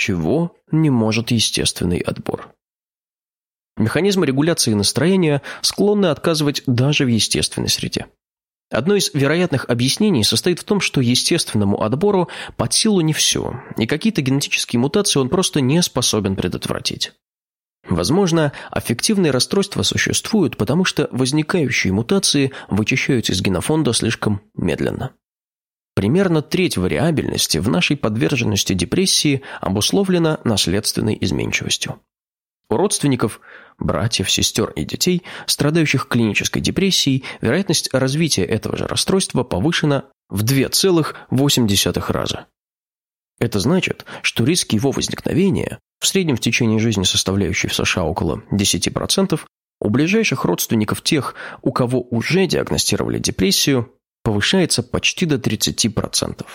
чего не может естественный отбор. Механизмы регуляции настроения склонны отказывать даже в естественной среде. Одно из вероятных объяснений состоит в том, что естественному отбору под силу не все, и какие-то генетические мутации он просто не способен предотвратить. Возможно, аффективные расстройства существуют, потому что возникающие мутации вычищаются из генофонда слишком медленно. Примерно треть вариабельности в нашей подверженности депрессии обусловлена наследственной изменчивостью. У родственников, братьев, сестер и детей, страдающих клинической депрессией, вероятность развития этого же расстройства повышена в 2,8 раза. Это значит, что риск его возникновения, в среднем в течение жизни составляющий в США около 10%, у ближайших родственников тех, у кого уже диагностировали депрессию, повышается почти до 30%.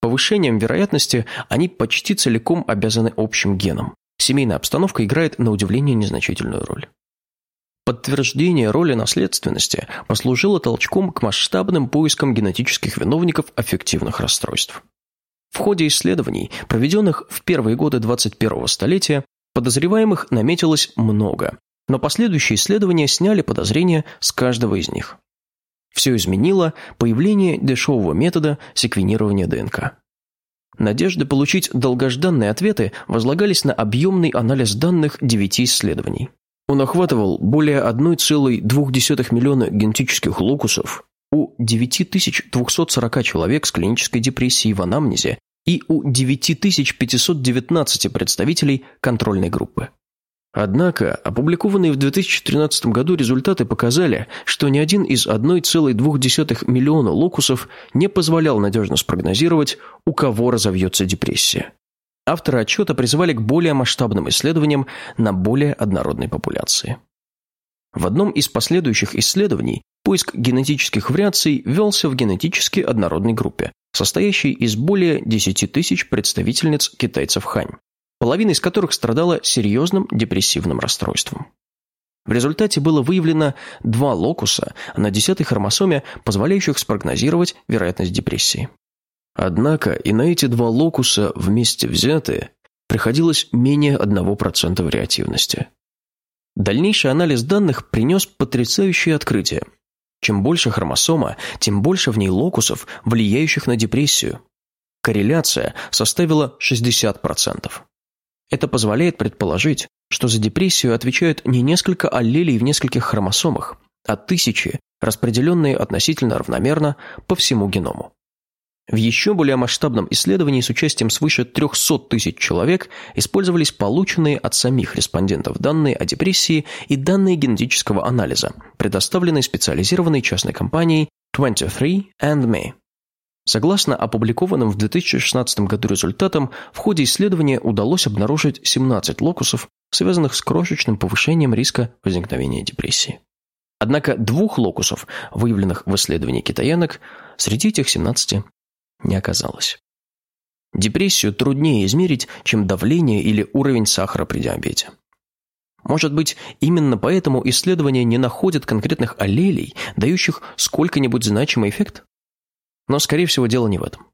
Повышением вероятности они почти целиком обязаны общим генам. Семейная обстановка играет на удивление незначительную роль. Подтверждение роли наследственности послужило толчком к масштабным поискам генетических виновников аффективных расстройств. В ходе исследований, проведенных в первые годы 21-го столетия, подозреваемых наметилось много, но последующие исследования сняли подозрения с каждого из них. Все изменило появление дешевого метода секвенирования ДНК. Надежды получить долгожданные ответы возлагались на объемный анализ данных девяти исследований. Он охватывал более 1,2 миллиона генетических локусов у 9240 человек с клинической депрессией в анамнезе и у 9519 представителей контрольной группы. Однако, опубликованные в 2013 году результаты показали, что ни один из 1,2 миллиона локусов не позволял надежно спрогнозировать, у кого разовьется депрессия. Авторы отчета призывали к более масштабным исследованиям на более однородной популяции. В одном из последующих исследований поиск генетических вариаций велся в генетически однородной группе, состоящей из более 10 тысяч представительниц китайцев хань, половина из которых страдала серьезным депрессивным расстройством. В результате было выявлено два локуса на десятой хромосоме, позволяющих спрогнозировать вероятность депрессии. Однако и на эти два локуса вместе взятые приходилось менее 1% вариативности. Дальнейший анализ данных принес потрясающее открытие. Чем больше хромосома, тем больше в ней локусов, влияющих на депрессию. Корреляция составила 60%. Это позволяет предположить, что за депрессию отвечают не несколько аллелей в нескольких хромосомах, а тысячи, распределенные относительно равномерно по всему геному. В еще более масштабном исследовании с участием свыше 300 тысяч человек использовались полученные от самих респондентов данные о депрессии и данные генетического анализа, предоставленные специализированной частной компанией 23andMe. Согласно опубликованным в 2016 году результатам, в ходе исследования удалось обнаружить 17 локусов, связанных с крошечным повышением риска возникновения депрессии. Однако двух локусов, выявленных в исследовании китаянок, среди этих 17 не оказалось. Депрессию труднее измерить, чем давление или уровень сахара при диабете. Может быть, именно поэтому исследования не находят конкретных аллелей, дающих сколько-нибудь значимый эффект? Но, скорее всего, дело не в этом.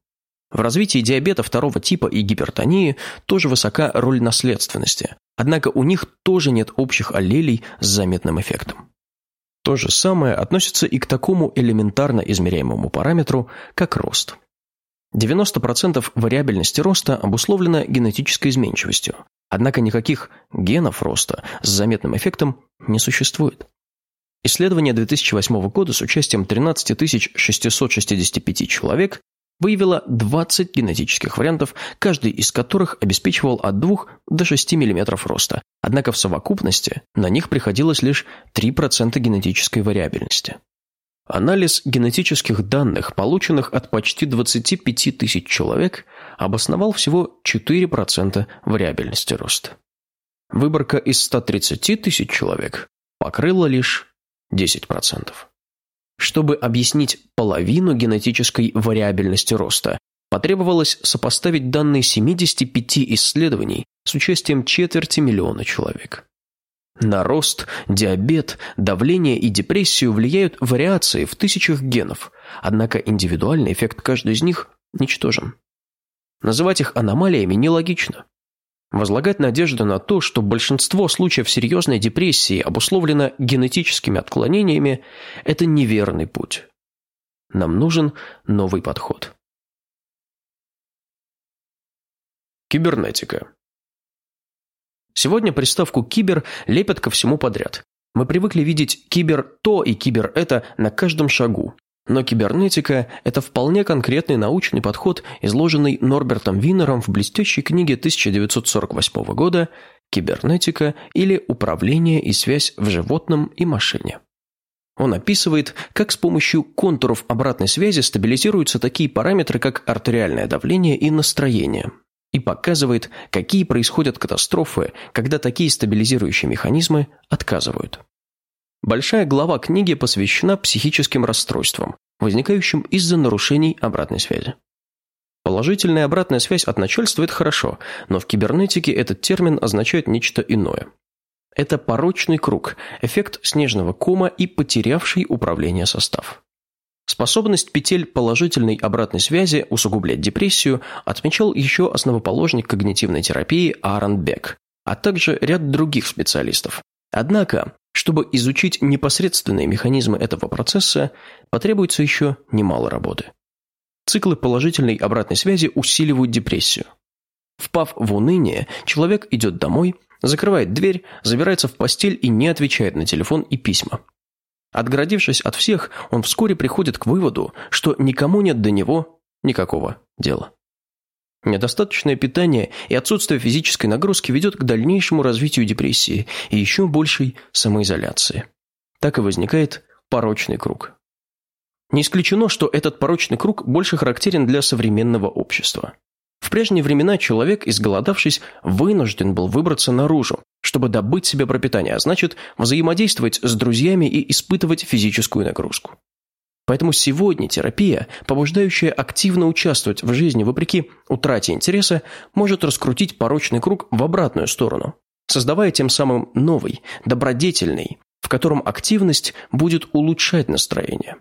В развитии диабета второго типа и гипертонии тоже высока роль наследственности, однако у них тоже нет общих аллелей с заметным эффектом. То же самое относится и к такому элементарно измеряемому параметру, как рост. 90% вариабельности роста обусловлено генетической изменчивостью, однако никаких генов роста с заметным эффектом не существует. Исследование 2008 года с участием 13 665 человек выявило 20 генетических вариантов, каждый из которых обеспечивал от 2 до 6 мм роста, однако в совокупности на них приходилось лишь 3% генетической вариабельности. Анализ генетических данных, полученных от почти 25 тысяч человек, обосновал всего 4% вариабельности роста. Выборка из 130 тысяч человек покрыла лишь 10%. Чтобы объяснить половину генетической вариабельности роста, потребовалось сопоставить данные 75 исследований с участием четверти миллиона человек. На рост, диабет, давление и депрессию влияют вариации в тысячах генов, однако индивидуальный эффект каждой из них ничтожен. Называть их аномалиями нелогично. Возлагать надежду на то, что большинство случаев серьезной депрессии обусловлено генетическими отклонениями – это неверный путь. Нам нужен новый подход. Кибернетика. Сегодня приставку «кибер» лепят ко всему подряд. Мы привыкли видеть «кибер то» и «кибер это» на каждом шагу. Но кибернетика – это вполне конкретный научный подход, изложенный Норбертом Виннером в блестящей книге 1948 года «Кибернетика или управление и связь в животном и машине». Он описывает, как с помощью контуров обратной связи стабилизируются такие параметры, как артериальное давление и настроение, и показывает, какие происходят катастрофы, когда такие стабилизирующие механизмы отказывают. Большая глава книги посвящена психическим расстройствам, возникающим из-за нарушений обратной связи. Положительная обратная связь от начальства – это хорошо, но в кибернетике этот термин означает нечто иное. Это порочный круг, эффект снежного кома и потерявший управление состав. Способность петель положительной обратной связи усугублять депрессию отмечал еще основоположник когнитивной терапии Аарон Бек, а также ряд других специалистов. Однако чтобы изучить непосредственные механизмы этого процесса, потребуется еще немало работы. Циклы положительной обратной связи усиливают депрессию. Впав в уныние, человек идет домой, закрывает дверь, забирается в постель и не отвечает на телефон и письма. Отгородившись от всех, он вскоре приходит к выводу, что никому нет до него никакого дела. Недостаточное питание и отсутствие физической нагрузки ведет к дальнейшему развитию депрессии и еще большей самоизоляции. Так и возникает порочный круг. Не исключено, что этот порочный круг больше характерен для современного общества. В прежние времена человек, изголодавшись, вынужден был выбраться наружу, чтобы добыть себе пропитание, а значит, взаимодействовать с друзьями и испытывать физическую нагрузку. Поэтому сегодня терапия, побуждающая активно участвовать в жизни вопреки утрате интереса, может раскрутить порочный круг в обратную сторону, создавая тем самым новый, добродетельный, в котором активность будет улучшать настроение.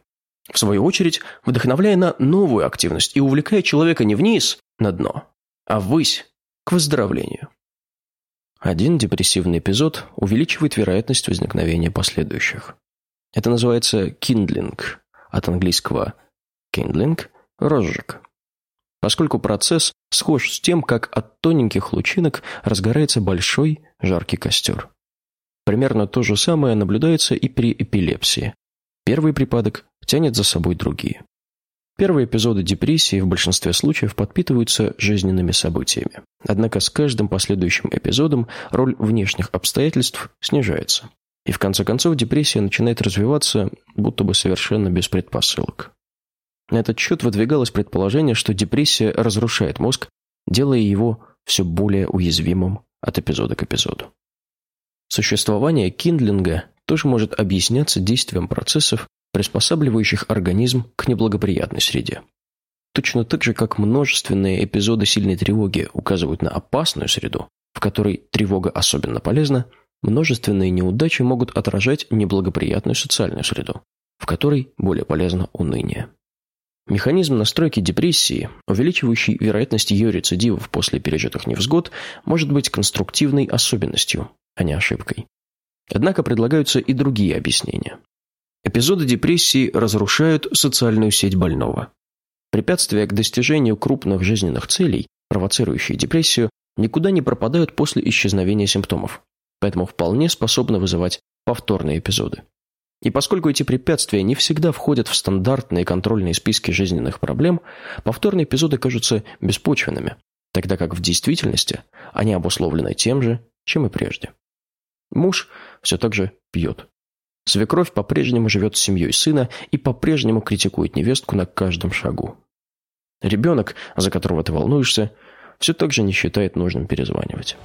В свою очередь, вдохновляя на новую активность и увлекая человека не вниз, на дно, а ввысь, к выздоровлению. Один депрессивный эпизод увеличивает вероятность возникновения последующих. Это называется киндлинг от английского kindling – розжиг. Поскольку процесс схож с тем, как от тоненьких лучинок разгорается большой жаркий костер. Примерно то же самое наблюдается и при эпилепсии. Первый припадок тянет за собой другие. Первые эпизоды депрессии в большинстве случаев подпитываются жизненными событиями. Однако с каждым последующим эпизодом роль внешних обстоятельств снижается. И в конце концов депрессия начинает развиваться будто бы совершенно без предпосылок. На этот счет выдвигалось предположение, что депрессия разрушает мозг, делая его все более уязвимым от эпизода к эпизоду. Существование киндлинга тоже может объясняться действием процессов, приспосабливающих организм к неблагоприятной среде. Точно так же, как множественные эпизоды сильной тревоги указывают на опасную среду, в которой тревога особенно полезна, Множественные неудачи могут отражать неблагоприятную социальную среду, в которой более полезно уныние. Механизм настройки депрессии, увеличивающий вероятность ее рецидивов после пережитых невзгод, может быть конструктивной особенностью, а не ошибкой. Однако предлагаются и другие объяснения. Эпизоды депрессии разрушают социальную сеть больного. Препятствия к достижению крупных жизненных целей, провоцирующие депрессию, никуда не пропадают после исчезновения симптомов поэтому вполне способны вызывать повторные эпизоды. И поскольку эти препятствия не всегда входят в стандартные контрольные списки жизненных проблем, повторные эпизоды кажутся беспочвенными, тогда как в действительности они обусловлены тем же, чем и прежде. Муж все так же пьет. Свекровь по-прежнему живет с семьей сына и по-прежнему критикует невестку на каждом шагу. Ребенок, за которого ты волнуешься, все так же не считает нужным перезванивать.